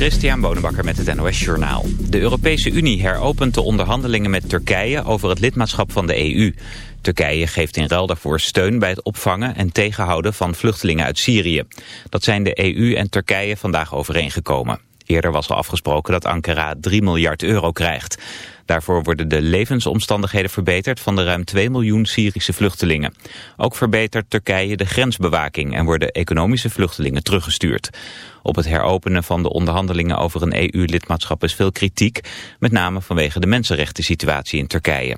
Christian Bonenbakker met het NOS Journaal. De Europese Unie heropent de onderhandelingen met Turkije over het lidmaatschap van de EU. Turkije geeft in ruil daarvoor steun bij het opvangen en tegenhouden van vluchtelingen uit Syrië. Dat zijn de EU en Turkije vandaag overeengekomen. Eerder was al afgesproken dat Ankara 3 miljard euro krijgt. Daarvoor worden de levensomstandigheden verbeterd van de ruim 2 miljoen Syrische vluchtelingen. Ook verbetert Turkije de grensbewaking en worden economische vluchtelingen teruggestuurd. Op het heropenen van de onderhandelingen over een EU-lidmaatschap is veel kritiek, met name vanwege de mensenrechten situatie in Turkije.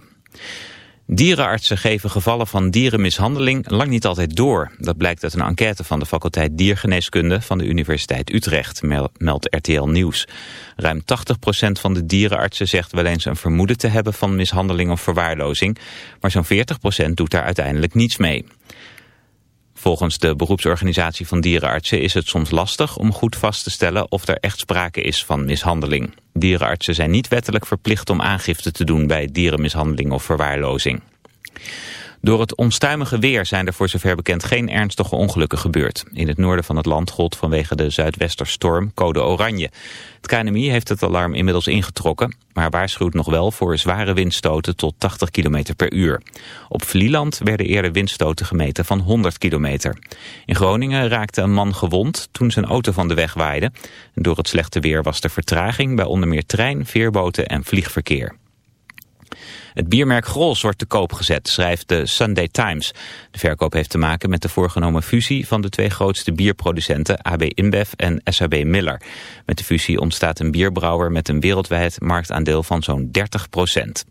Dierenartsen geven gevallen van dierenmishandeling lang niet altijd door. Dat blijkt uit een enquête van de faculteit Diergeneeskunde van de Universiteit Utrecht, meldt RTL Nieuws. Ruim 80% van de dierenartsen zegt wel eens een vermoeden te hebben van mishandeling of verwaarlozing, maar zo'n 40% doet daar uiteindelijk niets mee. Volgens de beroepsorganisatie van dierenartsen is het soms lastig om goed vast te stellen of er echt sprake is van mishandeling. Dierenartsen zijn niet wettelijk verplicht om aangifte te doen bij dierenmishandeling of verwaarlozing. Door het onstuimige weer zijn er voor zover bekend geen ernstige ongelukken gebeurd. In het noorden van het land gold vanwege de zuidwesterstorm code oranje. Het KNMI heeft het alarm inmiddels ingetrokken, maar waarschuwt nog wel voor zware windstoten tot 80 km per uur. Op Vlieland werden eerder windstoten gemeten van 100 km. In Groningen raakte een man gewond toen zijn auto van de weg waaide. Door het slechte weer was er vertraging bij onder meer trein, veerboten en vliegverkeer. Het biermerk Grols wordt te koop gezet, schrijft de Sunday Times. De verkoop heeft te maken met de voorgenomen fusie van de twee grootste bierproducenten AB InBev en SAB Miller. Met de fusie ontstaat een bierbrouwer met een wereldwijd marktaandeel van zo'n 30 procent.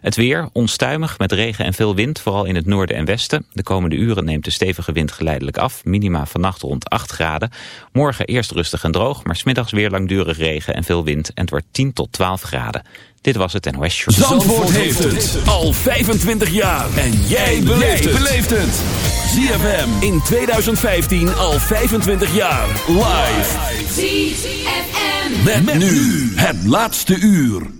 Het weer onstuimig met regen en veel wind, vooral in het noorden en westen. De komende uren neemt de stevige wind geleidelijk af. Minima vannacht rond 8 graden. Morgen eerst rustig en droog, maar smiddags weer langdurig regen en veel wind. En het wordt 10 tot 12 graden. Dit was het NOS Show. Het al 25 jaar. En jij beleeft het. ZFM in 2015 al 25 jaar. Live. ZFM. met nu het laatste uur.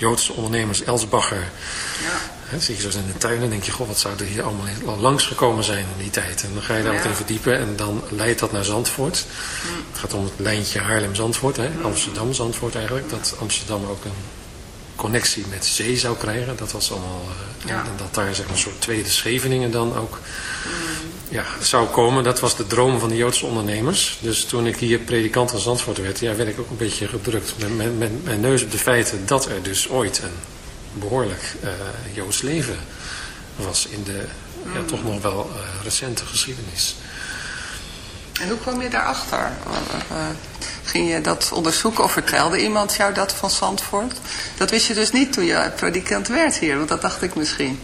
Joodse ondernemers, Elsbacher. Ja. zie je zo in de tuin en denk je, goh, wat zou er hier allemaal langs gekomen zijn in die tijd. En dan ga je daar wat in verdiepen en dan leidt dat naar Zandvoort. Mm. Het gaat om het lijntje Haarlem-Zandvoort, mm. Amsterdam-Zandvoort eigenlijk. Dat Amsterdam ook een connectie met zee zou krijgen. Dat was allemaal, uh, en, dat daar zeg maar, een soort tweede Scheveningen dan ook ja, zou komen. Dat was de droom van de Joodse ondernemers. Dus toen ik hier predikant van Zandvoort werd, ja, werd ik ook een beetje gedrukt. Met, met, mijn neus op de feiten dat er dus ooit een behoorlijk uh, Joods leven was in de ja, toch nog wel uh, recente geschiedenis. En hoe kwam je daarachter? Uh, ging je dat onderzoeken of vertelde iemand jou dat van Zandvoort? Dat wist je dus niet toen je predikant werd hier, want dat dacht ik misschien.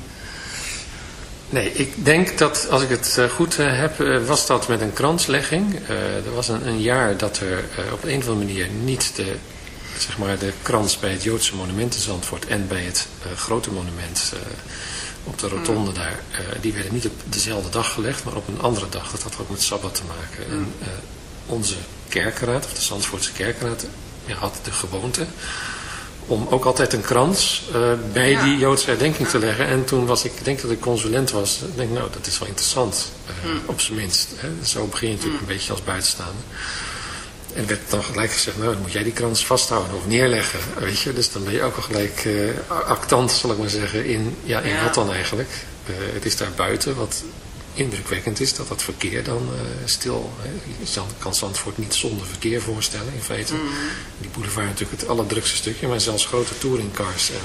Nee, ik denk dat als ik het eh, goed eh, heb, eh, was dat met een kranslegging. er was een, een, jaar dat er op een of andere manier niet de, zeg maar, de krans bij het Joodse monument in Zandvoort en bij het grote monument op de rotonde hmm. daar, die werden niet op dezelfde dag gelegd, maar op een andere dag. Dat had ook met Sabbat te maken. En hmm. onze kerkenraad, of de Zandvoortse kerkenraad, had de gewoonte om ook altijd een krans uh, bij die Joodse herdenking te leggen. En toen was ik, ik denk dat ik consulent was, ik denk nou dat is wel interessant, uh, op zijn minst. Hè. Zo begin je natuurlijk een beetje als buitenstaander. En werd dan gelijk gezegd, nou dan moet jij die krans vasthouden of neerleggen, weet je. Dus dan ben je ook al gelijk uh, actant, zal ik maar zeggen, in, ja, in wat dan eigenlijk. het is daar buiten, wat indrukwekkend is dat dat verkeer dan uh, stil... Hè, je kan Zandvoort niet zonder verkeer voorstellen in feite. Mm. Die boulevard natuurlijk het allerdrukste stukje, maar zelfs grote touringcars. En,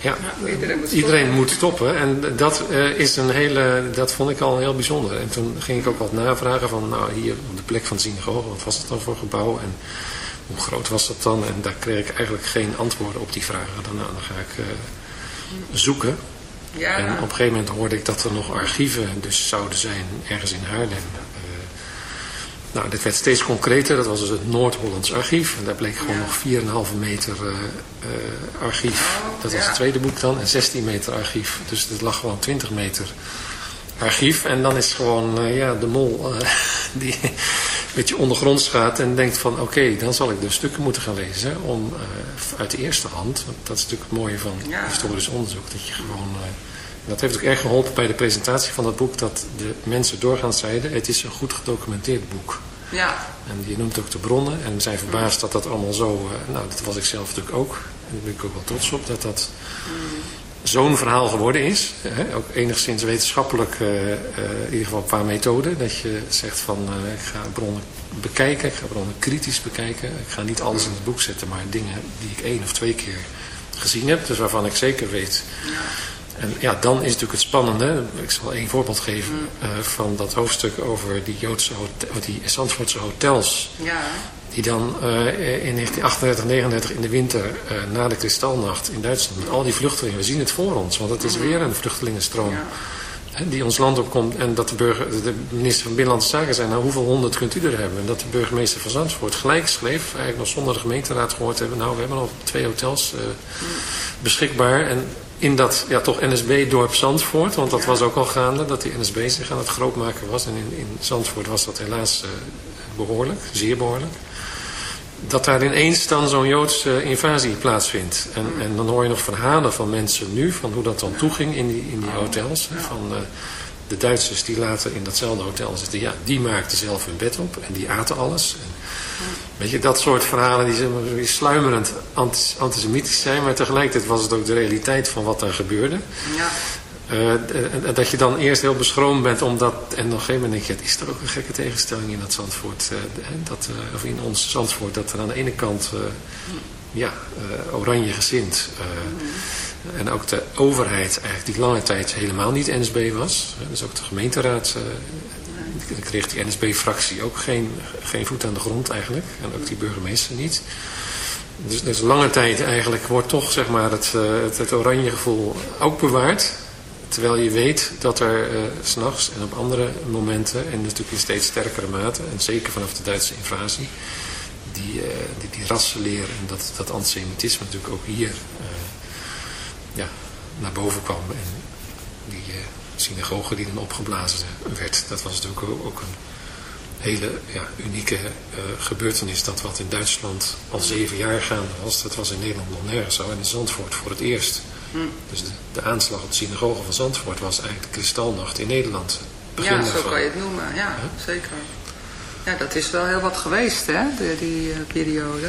ja, iedereen, moet, iedereen moet, stoppen. En dat, uh, is een hele, dat vond ik al heel bijzonder. En toen ging ik ook wat navragen van, nou hier op de plek van synagoge, wat was het dan voor gebouw? En hoe groot was dat dan? En daar kreeg ik eigenlijk geen antwoorden op die vragen. Dan, nou, dan ga ik uh, zoeken. Ja. En op een gegeven moment hoorde ik dat er nog archieven dus zouden zijn ergens in Haarlem. Uh, nou, dit werd steeds concreter. Dat was dus het Noord-Hollands archief. En daar bleek gewoon nog 4,5 meter uh, uh, archief. Oh, dat was het tweede boek dan. En 16 meter archief. Dus het lag gewoon 20 meter archief. En dan is gewoon ja, de mol die een beetje ondergronds gaat en denkt van oké, dan zal ik de stukken moeten gaan lezen om uit de eerste hand, want dat is natuurlijk het mooie van historisch onderzoek, dat je gewoon dat heeft ook erg geholpen bij de presentatie van dat boek, dat de mensen doorgaans zeiden, het is een goed gedocumenteerd boek. Ja. En je noemt ook de bronnen en zijn verbaasd dat dat allemaal zo, uh, nou dat was ik zelf natuurlijk ook. En daar ben ik ook wel trots op dat dat mm. Zo'n verhaal geworden is. Hè? Ook enigszins wetenschappelijk, uh, uh, in ieder geval qua methode. Dat je zegt van, ik ga bronnen bekijken, ik ga bronnen kritisch bekijken. Ik ga niet alles in het boek zetten, maar dingen die ik één of twee keer gezien heb. Dus waarvan ik zeker weet... En ja, dan is natuurlijk het spannende, ik zal één voorbeeld geven uh, van dat hoofdstuk over die Joodse, hotel, die Zandvoortse hotels. Ja. Die dan uh, in 1938, 39 in de winter uh, na de kristalnacht in Duitsland met al die vluchtelingen, we zien het voor ons, want het is weer een vluchtelingenstroom. Ja die ons land opkomt en dat de, burger, de minister van Binnenlandse Zaken zei, nou hoeveel honderd kunt u er hebben? En dat de burgemeester van Zandvoort gelijk schreef, eigenlijk nog zonder de gemeenteraad gehoord hebben, nou we hebben al twee hotels uh, beschikbaar en in dat ja, toch NSB-dorp Zandvoort, want dat was ook al gaande, dat die NSB zich aan het grootmaken was. En in, in Zandvoort was dat helaas behoorlijk, zeer behoorlijk. Dat daar ineens dan zo'n Joodse invasie plaatsvindt. En, en dan hoor je nog verhalen van mensen nu, van hoe dat dan toeging in die, in die hotels. Van uh, de Duitsers die later in datzelfde hotel zitten, ja, die maakten zelf hun bed op en die aten alles. Weet je, dat soort verhalen die sluimerend antisemitisch zijn, maar tegelijkertijd was het ook de realiteit van wat er gebeurde. Ja. Uh, dat je dan eerst heel beschroomd bent omdat, en op een gegeven moment denk je, is er ook een gekke tegenstelling in dat Zandvoort, uh, dat, uh, of in ons Zandvoort, dat er aan de ene kant, ja, oranje gezind, en ook de overheid eigenlijk die lange tijd helemaal niet NSB was, dus ook de gemeenteraad kreeg die NSB-fractie ook geen, geen voet aan de grond eigenlijk. En ook die burgemeester niet. Dus, dus lange tijd eigenlijk wordt toch zeg maar, het, het, het, oranje gevoel ook bewaard. Terwijl je weet dat er uh, s'nachts en op andere momenten, en natuurlijk in steeds sterkere mate, en zeker vanaf de Duitse invasie, die, uh, die, die rassenleer en dat, dat antisemitisme natuurlijk ook hier ja, naar boven kwam. En synagoge die dan opgeblazen werd. Dat was natuurlijk ook een hele ja, unieke gebeurtenis dat wat in Duitsland al zeven jaar gaande was, dat was in Nederland nog nergens zo en in Zandvoort voor het eerst. Hm. Dus de, de, aanslag op de synagoge van Zandvoort was eigenlijk de kristalnacht in Nederland. ja, zo kan je het noemen, ja, zeker. Ja, dat is wel heel wat geweest, hè, die, die uh, periode.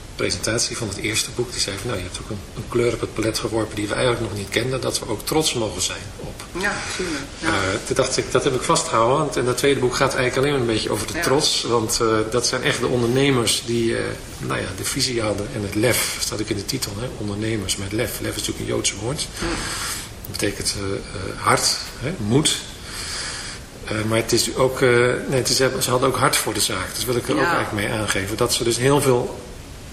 presentatie van het eerste boek. Die zei van, nou, je hebt ook een, een, kleur op het palet geworpen die we eigenlijk nog niet kenden. Dat we ook trots mogen zijn op. Ja, tuurlijk. Ja. Uh, toen dacht ik, dat heb ik vastgehouden. Want en dat tweede boek gaat eigenlijk alleen maar een beetje over de ja. trots. Want uh, dat zijn echt de ondernemers die uh, nou ja, de visie hadden. En het lef, staat ook in de titel. Hè? Ondernemers met lef. Lef is natuurlijk een Joodse woord. Ja. Dat betekent hart, hè? moed. Uh, maar het is ook, uh, nee, het is, ze hadden ook hart voor de zaak. Dus wil ik er ja. ook eigenlijk mee aangeven. Dat ze dus heel veel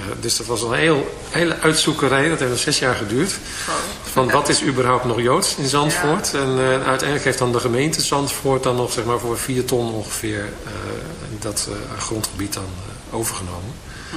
Uh, dus dat was een heel, hele uitzoekerij, dat heeft al zes jaar geduurd. Van wat is überhaupt nog Joods in Zandvoort? Ja. En uh, uiteindelijk heeft dan de gemeente Zandvoort dan nog zeg maar voor vier ton ongeveer dat grondgebied dan overgenomen. Hm.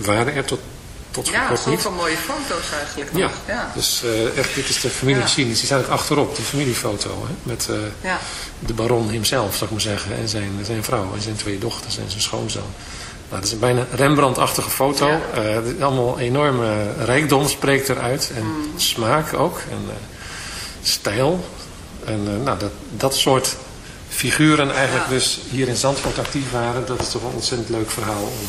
waren er tot, tot ja, kort niet. Ja, mooie foto's eigenlijk. Ja, ja. dus uh, echt, dit is de familiegeschiedenis. Die staat ook achterop, de familiefoto. Hè, met uh, ja. de baron hemzelf, zou ik maar zeggen. En zijn, zijn vrouw en zijn twee dochters en zijn schoonzoon. Nou, dat is een bijna Rembrandt-achtige foto. Ja. Uh, allemaal enorme rijkdom spreekt eruit. En mm. smaak ook. En stijl. En nou, dat, dat soort figuren eigenlijk ja. dus hier in Zandvoort actief waren. Dat is toch een ontzettend leuk verhaal om,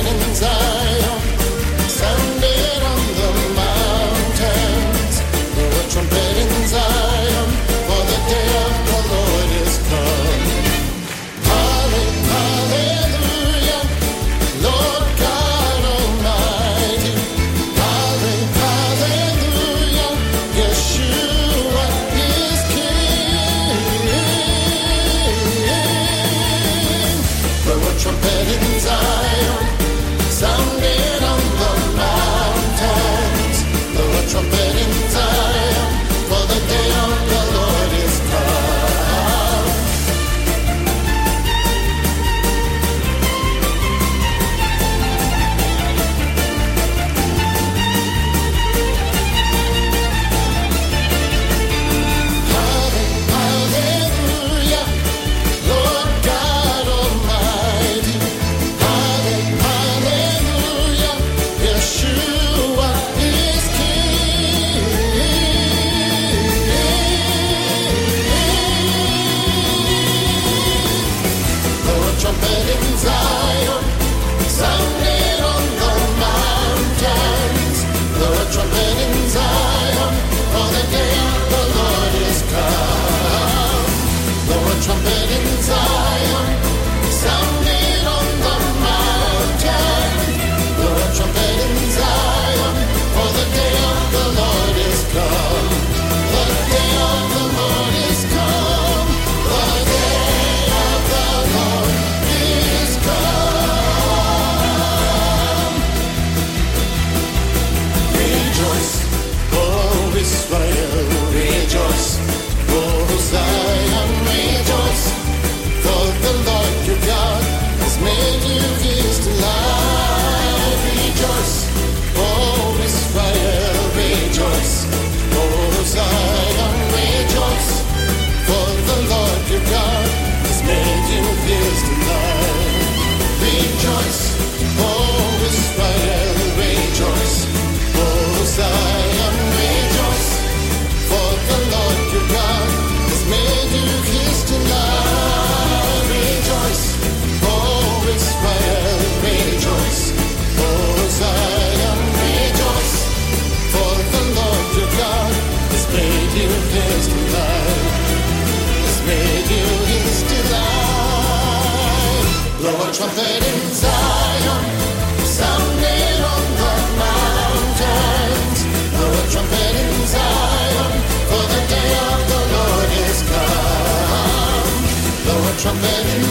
from that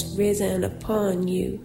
Has risen upon you.